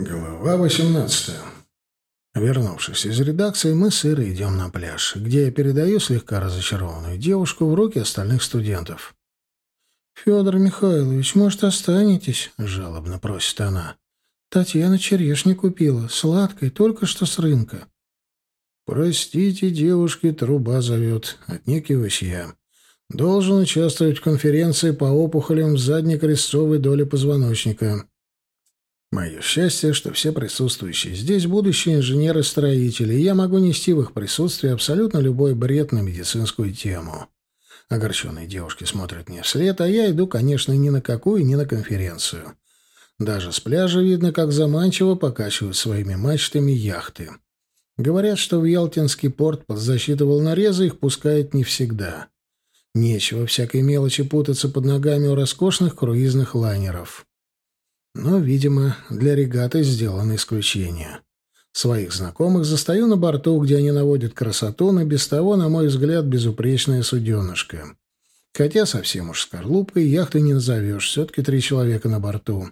Глава 18. Вернувшись из редакции, мы с Ирой идем на пляж, где я передаю слегка разочарованную девушку в руки остальных студентов. «Федор Михайлович, может, останетесь?» — жалобно просит она. «Татьяна черешни купила, сладкой, только что с рынка». «Простите, девушки, труба зовет», — отнекиваюсь я. «Должен участвовать в конференции по опухолям в заднекрестцовой доле позвоночника». Мое счастье, что все присутствующие здесь будущие инженеры-строители, и я могу нести в их присутствии абсолютно любой бред на медицинскую тему. Огорченные девушки смотрят мне вслед, а я иду, конечно, ни на какую, ни на конференцию. Даже с пляжа видно, как заманчиво покачивают своими мачтами яхты. Говорят, что в Ялтинский порт под защиту волнореза их пускают не всегда. Нечего всякой мелочи путаться под ногами у роскошных круизных лайнеров. Но, видимо, для регаты сделано исключение. Своих знакомых застаю на борту, где они наводят красоту на без того, на мой взгляд, безупречное суденышко. Хотя совсем уж скорлупкой яхты не назовешь, все-таки три человека на борту.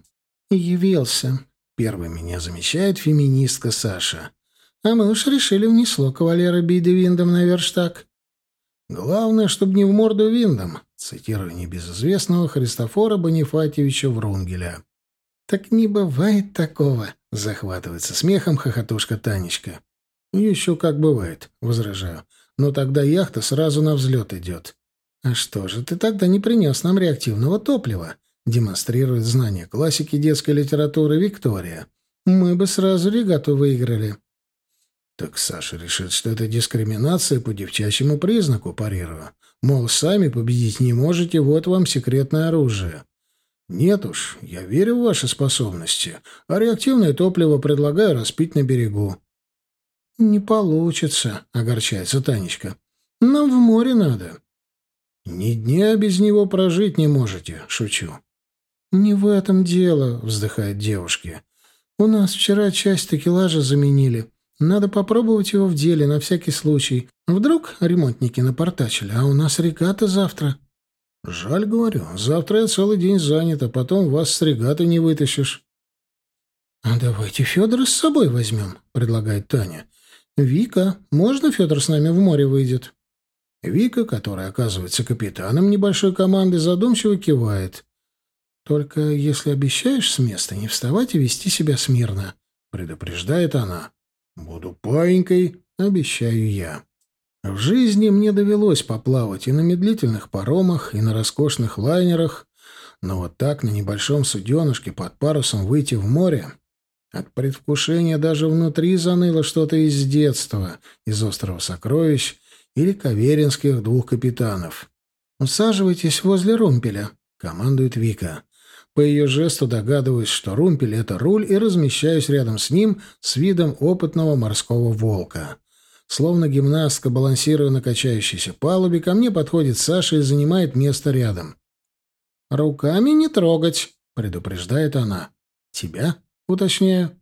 «Явился», — первый меня замечает феминистка Саша. «А мы уж решили внесло кавалера Биды Виндом на верштаг». «Главное, чтобы не в морду Виндом», — цитирую небезызвестного Христофора Бонифатьевича Врунгеля. «Так не бывает такого», — захватывается смехом хохотушка Танечка. «Еще как бывает», — возражаю. «Но тогда яхта сразу на взлет идет». «А что же ты тогда не принес нам реактивного топлива?» — демонстрирует знание классики детской литературы Виктория. «Мы бы сразу регату выиграли». Так Саша решит, что это дискриминация по девчачьему признаку, парирую. Мол, сами победить не можете, вот вам секретное оружие. «Нет уж, я верю в ваши способности, а реактивное топливо предлагаю распить на берегу». «Не получится», — огорчается Танечка. «Нам в море надо». «Ни дня без него прожить не можете», — шучу. «Не в этом дело», — вздыхает девушка. «У нас вчера часть такелажа заменили. Надо попробовать его в деле на всякий случай. Вдруг ремонтники напортачили, а у нас реката завтра». «Жаль, говорю. Завтра я целый день занят, а потом вас с регаты не вытащишь». «А давайте Федора с собой возьмем», — предлагает Таня. «Вика, можно Федор с нами в море выйдет?» Вика, которая оказывается капитаном небольшой команды, задумчиво кивает. «Только если обещаешь с места не вставать и вести себя смирно», — предупреждает она. «Буду паинькой», — обещаю я. В жизни мне довелось поплавать и на медлительных паромах, и на роскошных лайнерах, но вот так на небольшом суденышке под парусом выйти в море... От предвкушения даже внутри заныло что-то из детства, из «Острова сокровищ» или «Каверинских двух капитанов». «Усаживайтесь возле румпеля», — командует Вика. По ее жесту догадываюсь, что румпель — это руль, и размещаюсь рядом с ним с видом опытного морского волка. Словно гимнастка, балансируя на качающейся палубе, ко мне подходит Саша и занимает место рядом. «Руками не трогать», — предупреждает она. «Тебя?» — уточняю.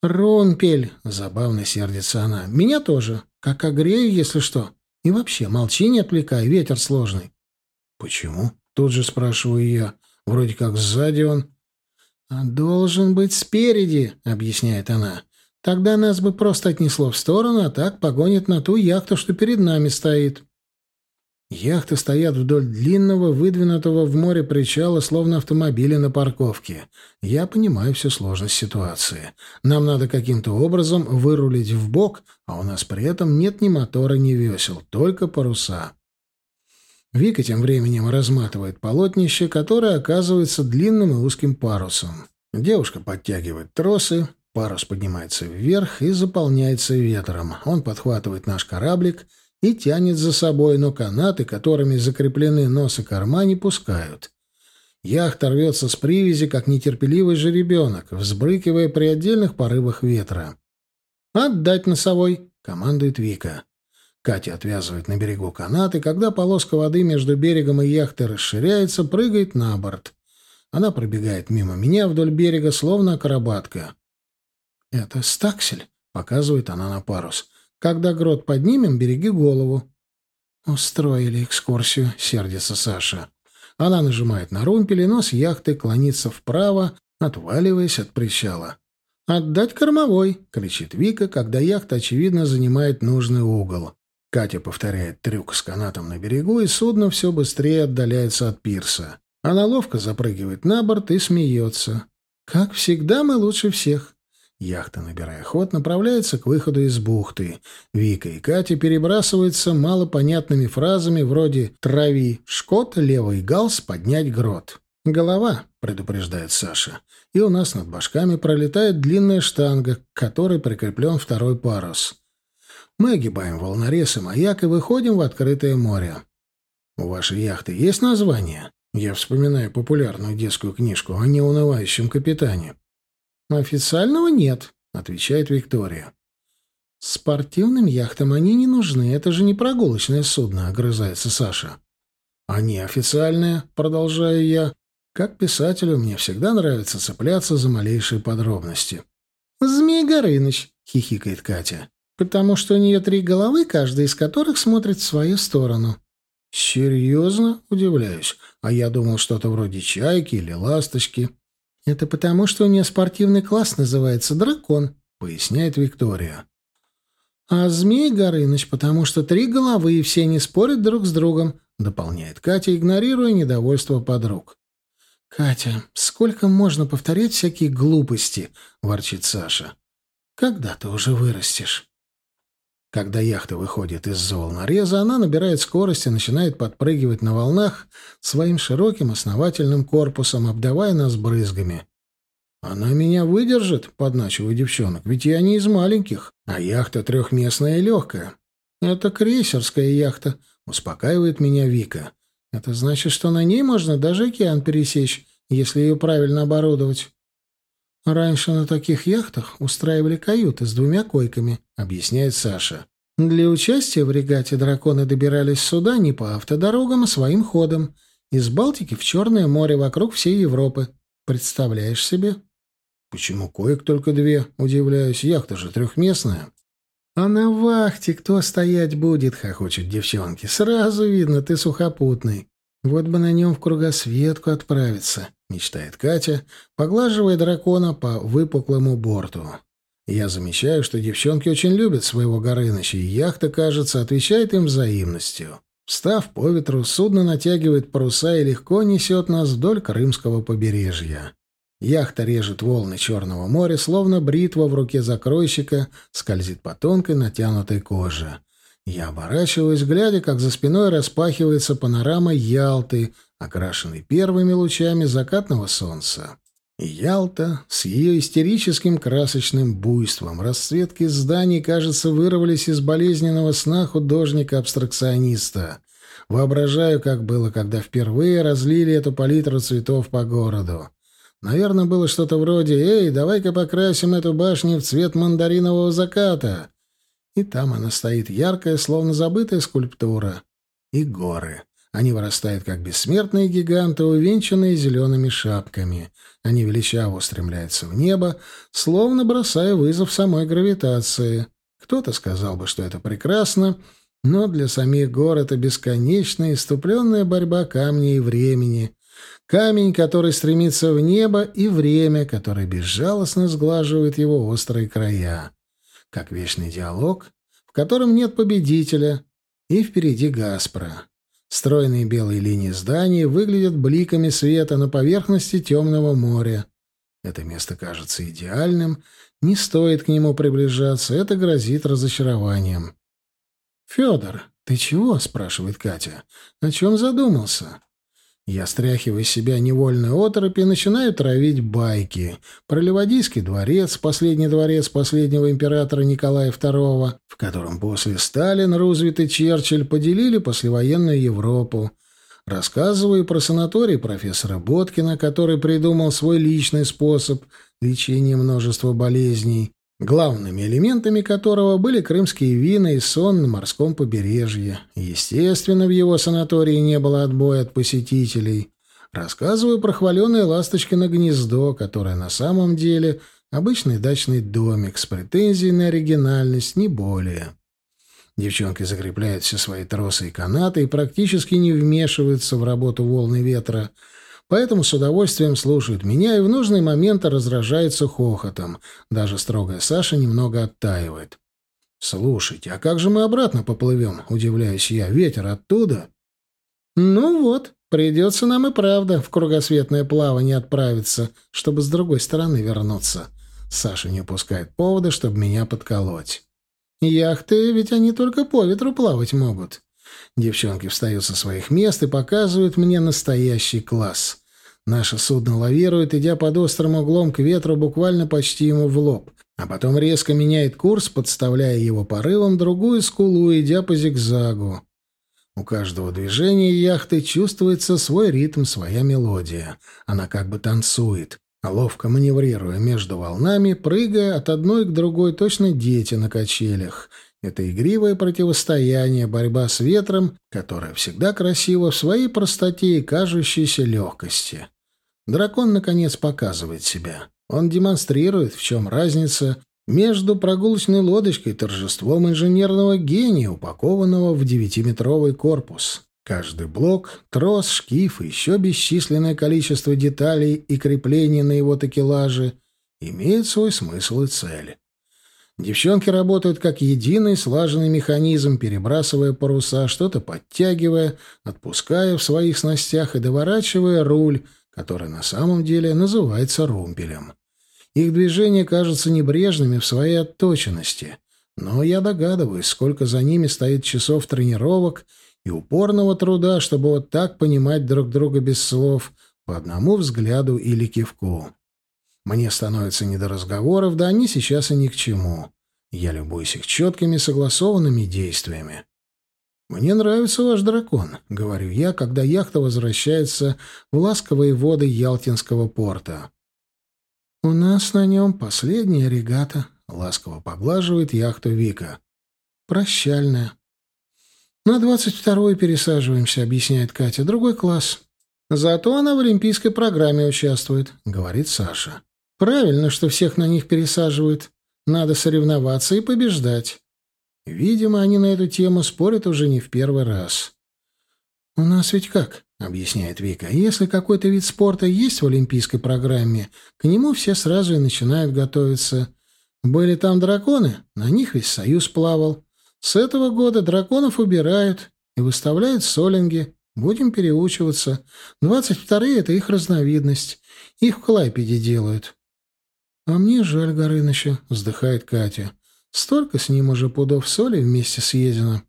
«Ронпель», — забавно сердится она. «Меня тоже. Как огрею, если что. И вообще, молчи, не отвлекай, ветер сложный». «Почему?» — тут же спрашиваю я. «Вроде как сзади он». «А должен быть спереди», — объясняет она. Тогда нас бы просто отнесло в сторону, а так погонит на ту яхту, что перед нами стоит. Яхты стоят вдоль длинного, выдвинутого в море причала, словно автомобили на парковке. Я понимаю всю сложность ситуации. Нам надо каким-то образом вырулить в бок, а у нас при этом нет ни мотора, ни весел, только паруса. Вика тем временем разматывает полотнище, которое оказывается длинным и узким парусом. Девушка подтягивает тросы, Парус поднимается вверх и заполняется ветром. Он подхватывает наш кораблик и тянет за собой, но канаты, которыми закреплены нос и корма, не пускают. Яхта рвется с привязи, как нетерпеливый жеребенок, взбрыкивая при отдельных порывах ветра. «Отдать носовой!» — командует Вика. Катя отвязывает на берегу канаты, когда полоска воды между берегом и яхтой расширяется, прыгает на борт. Она пробегает мимо меня вдоль берега, словно акробатка. «Это стаксель», — показывает она на парус. «Когда грот поднимем, береги голову». «Устроили экскурсию», — сердится Саша. Она нажимает на румпель, и нос яхты клонится вправо, отваливаясь от причала. «Отдать кормовой!» — кричит Вика, когда яхта, очевидно, занимает нужный угол. Катя повторяет трюк с канатом на берегу, и судно все быстрее отдаляется от пирса. Она ловко запрыгивает на борт и смеется. «Как всегда, мы лучше всех!» Яхта, набирая ход, направляется к выходу из бухты. Вика и Катя перебрасываются малопонятными фразами вроде «трави шкот, левый галс, поднять грот». «Голова», — предупреждает Саша и у нас над башками пролетает длинная штанга, к которой прикреплен второй парус. Мы огибаем волнорез и маяк и выходим в открытое море. У вашей яхты есть название? Я вспоминаю популярную детскую книжку о неунывающем капитане. Официального нет, отвечает Виктория. Спортивным яхтам они не нужны, это же не прогулочное судно, огрызается Саша. Они официальные, продолжаю я. Как писателю мне всегда нравится цепляться за малейшие подробности. «Змей Горыныч», — хихикает Катя, «потому что у нее три головы, каждая из которых смотрит в свою сторону». «Серьезно?» — удивляюсь. А я думал, что-то вроде чайки или ласточки. «Это потому, что у нее спортивный класс называется «Дракон», — поясняет Виктория. «А змей Горыныч, потому что три головы, и все не спорят друг с другом», — дополняет Катя, игнорируя недовольство подруг. «Катя, сколько можно повторять всякие глупости?» — ворчит Саша. «Когда ты уже вырастешь?» Когда яхта выходит из-за волнореза, она набирает скорость и начинает подпрыгивать на волнах своим широким основательным корпусом, обдавая нас брызгами. «Она меня выдержит», — подначиваю девчонок, — «ведь я не из маленьких, а яхта трехместная и легкая». «Это крейсерская яхта», — успокаивает меня Вика. Это значит, что на ней можно даже океан пересечь, если ее правильно оборудовать. Раньше на таких яхтах устраивали каюты с двумя койками, объясняет Саша. Для участия в регате драконы добирались сюда не по автодорогам, а своим ходом. Из Балтики в Черное море вокруг всей Европы. Представляешь себе? Почему коек только две? Удивляюсь. Яхта же трехместная. «А на вахте кто стоять будет?» — хохочут девчонки. «Сразу видно, ты сухопутный. Вот бы на нем в кругосветку отправиться», — мечтает Катя, поглаживая дракона по выпуклому борту. Я замечаю, что девчонки очень любят своего Горыныча, и яхта, кажется, отвечает им взаимностью. Встав по ветру, судно натягивает паруса и легко несет нас вдоль Крымского побережья. Яхта режет волны Черного моря, словно бритва в руке закройщика скользит по тонкой натянутой коже. Я оборачиваюсь, глядя, как за спиной распахивается панорама Ялты, окрашенной первыми лучами закатного солнца. Ялта с ее истерическим красочным буйством, расцветки зданий, кажется, вырвались из болезненного сна художника-абстракциониста. Воображаю, как было, когда впервые разлили эту палитру цветов по городу. Наверное, было что-то вроде «Эй, давай-ка покрасим эту башню в цвет мандаринового заката». И там она стоит яркая, словно забытая скульптура. И горы. Они вырастают, как бессмертные гиганты, увенчанные зелеными шапками. Они величаво устремляются в небо, словно бросая вызов самой гравитации. Кто-то сказал бы, что это прекрасно, но для самих гор это бесконечная, иступленная борьба камней и времени — Камень, который стремится в небо, и время, которое безжалостно сглаживает его острые края. Как вечный диалог, в котором нет победителя, и впереди Гаспра. Стройные белые линии зданий выглядят бликами света на поверхности темного моря. Это место кажется идеальным, не стоит к нему приближаться, это грозит разочарованием. «Федор, ты чего?» — спрашивает Катя. «О чем задумался?» Я стряхиваю с себя невольную оторопь и начинаю травить байки. Про Ливадийский дворец, последний дворец последнего императора Николая II, в котором после Сталин, Рузвельт и Черчилль поделили послевоенную Европу. Рассказываю про санаторий профессора Боткина, который придумал свой личный способ лечения множества болезней главными элементами которого были крымские вина и сон на морском побережье. Естественно, в его санатории не было отбоя от посетителей. Рассказываю про хваленое ласточкино гнездо, которое на самом деле обычный дачный домик с претензией на оригинальность, не более. Девчонки закрепляют все свои тросы и канаты и практически не вмешиваются в работу волны ветра. Поэтому с удовольствием слушают меня и в нужный момент разражается хохотом. Даже строгая Саша немного оттаивает. «Слушайте, а как же мы обратно поплывем?» — удивляюсь я. «Ветер оттуда?» «Ну вот, придется нам и правда в кругосветное плавание отправиться, чтобы с другой стороны вернуться». Саша не упускает повода, чтобы меня подколоть. «Яхты ведь они только по ветру плавать могут». Девчонки встают со своих мест и показывают мне настоящий класс. Наше судно лавирует, идя под острым углом к ветру буквально почти ему в лоб, а потом резко меняет курс, подставляя его порывом другую скулу, идя по зигзагу. У каждого движения яхты чувствуется свой ритм, своя мелодия. Она как бы танцует, ловко маневрируя между волнами, прыгая от одной к другой, точно дети на качелях. Это игривое противостояние, борьба с ветром, которая всегда красива в своей простоте и кажущейся легкости. Дракон, наконец, показывает себя. Он демонстрирует, в чем разница между прогулочной лодочкой и торжеством инженерного гения, упакованного в девятиметровый корпус. Каждый блок, трос, шкив и еще бесчисленное количество деталей и креплений на его такелаже имеет свой смысл и цель. Девчонки работают как единый слаженный механизм, перебрасывая паруса, что-то подтягивая, отпуская в своих снастях и доворачивая руль, который на самом деле называется румпелем. Их движения кажутся небрежными в своей отточенности, но я догадываюсь, сколько за ними стоит часов тренировок и упорного труда, чтобы вот так понимать друг друга без слов, по одному взгляду или кивку. Мне становится не до разговоров, да они сейчас и ни к чему. Я любуюсь их четкими согласованными действиями. «Мне нравится ваш дракон», — говорю я, когда яхта возвращается в ласковые воды Ялтинского порта. «У нас на нем последняя регата», — ласково поглаживает яхту Вика. «Прощальная». «На двадцать вторую пересаживаемся», — объясняет Катя. «Другой класс». «Зато она в олимпийской программе участвует», — говорит Саша. «Правильно, что всех на них пересаживают. Надо соревноваться и побеждать». Видимо, они на эту тему спорят уже не в первый раз. «У нас ведь как?» — объясняет Вика. «Если какой-то вид спорта есть в олимпийской программе, к нему все сразу и начинают готовиться. Были там драконы, на них весь союз плавал. С этого года драконов убирают и выставляют солинги. Будем переучиваться. Двадцать вторые — это их разновидность. Их в Клайпеде делают». «А мне жаль Горыныча», — вздыхает Катя. Столько с ним уже пудов соли вместе съедено.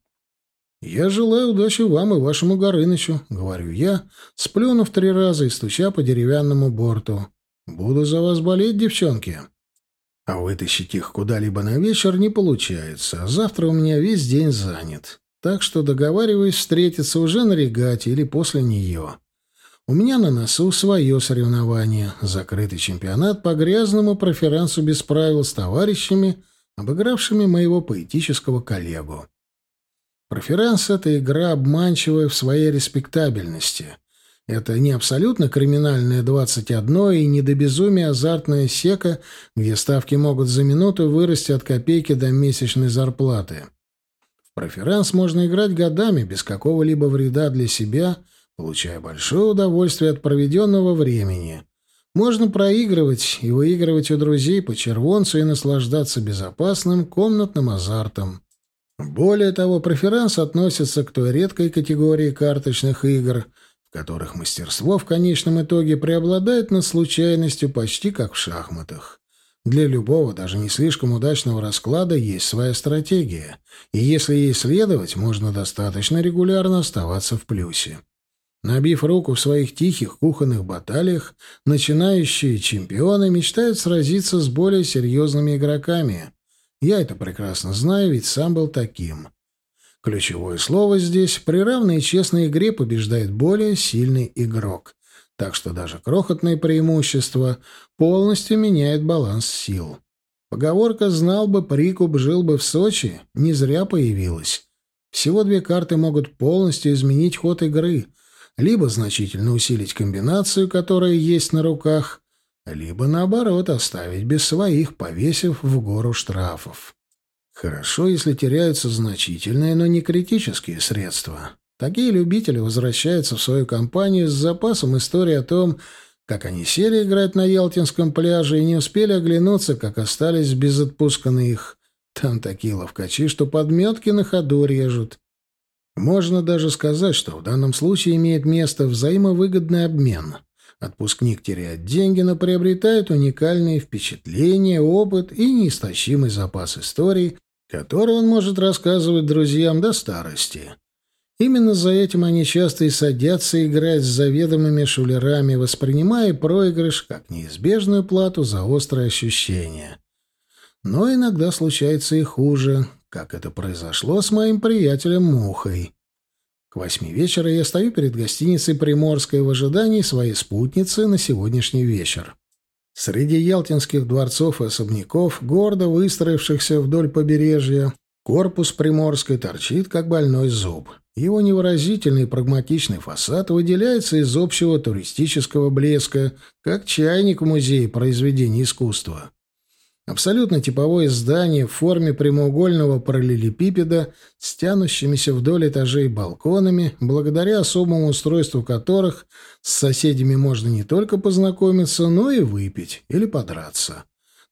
«Я желаю удачи вам и вашему Горынычу», — говорю я, сплюнув три раза и стуча по деревянному борту. «Буду за вас болеть, девчонки». А вытащить их куда-либо на вечер не получается, а завтра у меня весь день занят. Так что договариваюсь встретиться уже на регате или после нее. У меня на носу свое соревнование, закрытый чемпионат по грязному проферансу без правил с товарищами — обыгравшими моего поэтического коллегу. Проферанс — это игра, обманчивая в своей респектабельности. Это не абсолютно криминальное 21 и не до безумия азартная сека, где ставки могут за минуту вырасти от копейки до месячной зарплаты. В проферанс можно играть годами без какого-либо вреда для себя, получая большое удовольствие от проведенного времени — можно проигрывать и выигрывать у друзей по червонцу и наслаждаться безопасным комнатным азартом. Более того, преферанс относится к той редкой категории карточных игр, в которых мастерство в конечном итоге преобладает над случайностью почти как в шахматах. Для любого, даже не слишком удачного расклада есть своя стратегия, и если ей следовать, можно достаточно регулярно оставаться в плюсе. Набив руку в своих тихих кухонных баталиях, начинающие чемпионы мечтают сразиться с более серьезными игроками. Я это прекрасно знаю, ведь сам был таким. Ключевое слово здесь — при равной и честной игре побеждает более сильный игрок. Так что даже крохотное преимущество полностью меняет баланс сил. Поговорка «знал бы прикуп, жил бы в Сочи» не зря появилась. Всего две карты могут полностью изменить ход игры — либо значительно усилить комбинацию, которая есть на руках, либо, наоборот, оставить без своих, повесив в гору штрафов. Хорошо, если теряются значительные, но не критические средства. Такие любители возвращаются в свою компанию с запасом истории о том, как они сели играть на Ялтинском пляже и не успели оглянуться, как остались без отпуска на их. Там такие ловкачи, что подметки на ходу режут. Можно даже сказать, что в данном случае имеет место взаимовыгодный обмен. Отпускник теряет деньги, но приобретает уникальные впечатления, опыт и неистощимый запас историй, который он может рассказывать друзьям до старости. Именно за этим они часто и садятся играть с заведомыми шулерами, воспринимая проигрыш как неизбежную плату за острые ощущения. Но иногда случается и хуже, как это произошло с моим приятелем Мухой. К восьми вечера я стою перед гостиницей «Приморская» в ожидании своей спутницы на сегодняшний вечер. Среди ялтинских дворцов и особняков, гордо выстроившихся вдоль побережья, корпус Приморской торчит, как больной зуб. Его невыразительный прагматичный фасад выделяется из общего туристического блеска, как чайник в музее произведений искусства. Абсолютно типовое здание в форме прямоугольного параллелепипеда с тянущимися вдоль этажей балконами, благодаря особому устройству которых с соседями можно не только познакомиться, но и выпить или подраться.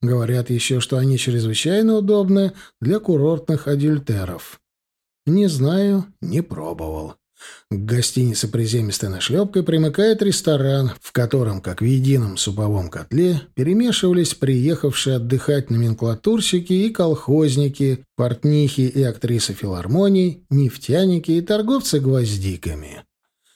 Говорят еще, что они чрезвычайно удобны для курортных адюльтеров. Не знаю, не пробовал. К гостинице приземистой нашлепкой примыкает ресторан, в котором, как в едином суповом котле, перемешивались приехавшие отдыхать номенклатурщики и колхозники, портнихи и актрисы филармоний, нефтяники и торговцы гвоздиками.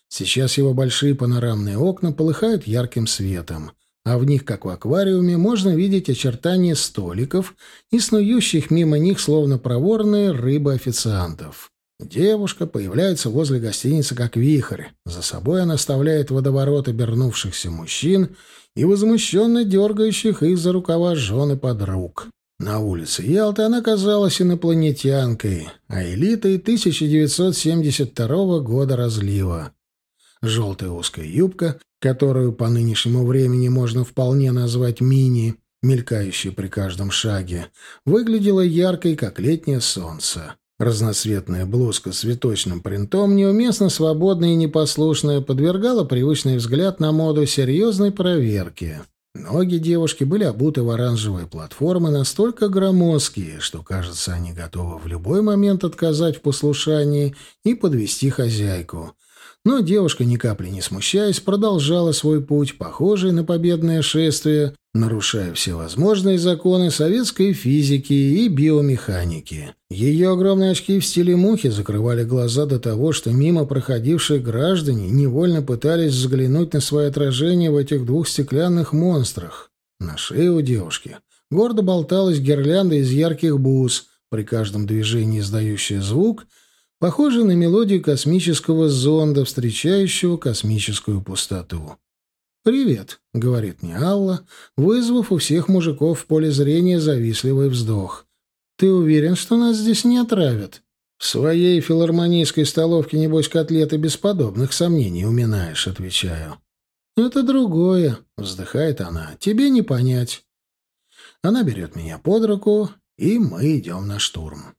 Сейчас его большие панорамные окна полыхают ярким светом, а в них, как в аквариуме, можно видеть очертания столиков и снующих мимо них, словно проворные рыбы официантов. Девушка появляется возле гостиницы как вихрь. За собой она оставляет водоворот обернувшихся мужчин и возмущенно дергающих их за рукава жены подруг. На улице Ялты она казалась инопланетянкой, а элитой 1972 года разлива. Желтая узкая юбка, которую по нынешнему времени можно вполне назвать мини, мелькающей при каждом шаге, выглядела яркой, как летнее солнце. Разноцветная блузка с цветочным принтом, неуместно свободная и непослушная, подвергала привычный взгляд на моду серьезной проверки. Ноги девушки были обуты в оранжевые платформы настолько громоздкие, что, кажется, они готовы в любой момент отказать в послушании и подвести хозяйку — но девушка, ни капли не смущаясь, продолжала свой путь, похожий на победное шествие, нарушая все возможные законы советской физики и биомеханики. Ее огромные очки в стиле мухи закрывали глаза до того, что мимо проходившие граждане невольно пытались взглянуть на свое отражение в этих двух стеклянных монстрах. На шее у девушки гордо болталась гирлянда из ярких бус, при каждом движении издающая звук — Похоже на мелодию космического зонда, встречающего космическую пустоту. «Привет», — говорит мне Алла, вызвав у всех мужиков в поле зрения завистливый вздох. «Ты уверен, что нас здесь не отравят?» «В своей филармонийской столовке, небось, котлеты без подобных сомнений уминаешь», — отвечаю. «Это другое», — вздыхает она. «Тебе не понять». Она берет меня под руку, и мы идем на штурм.